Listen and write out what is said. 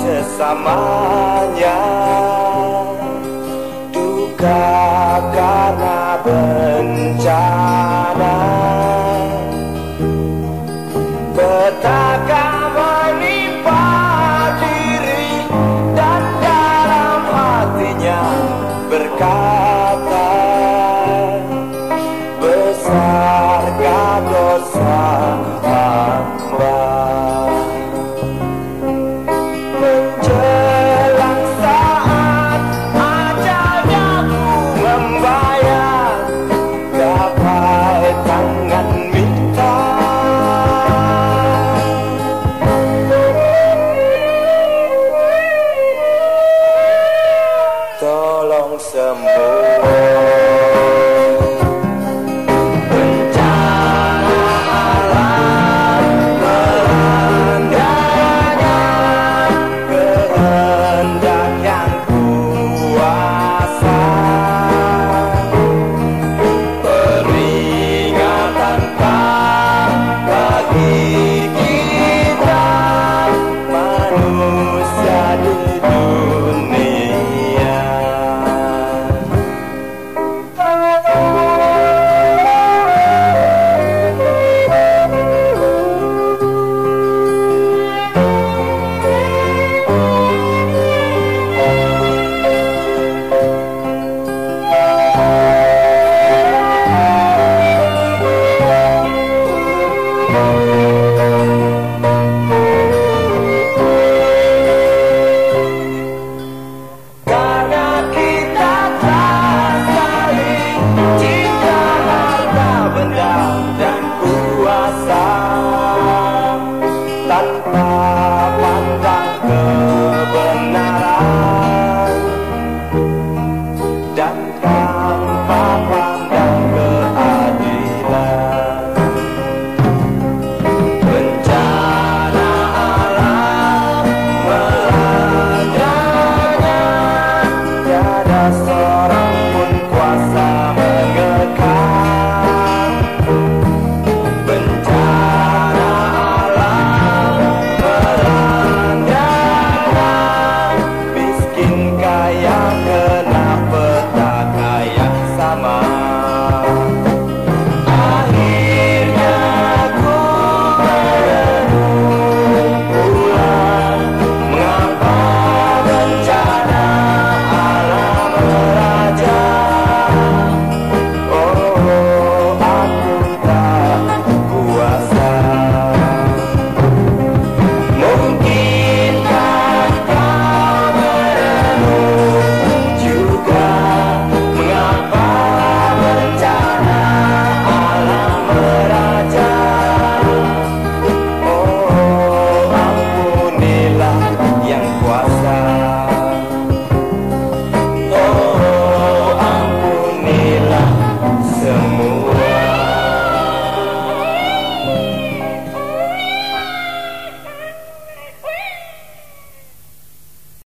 sesamanya. Duka karena bencana. Betapa menimpa diri dan dalam hatinya berkata semua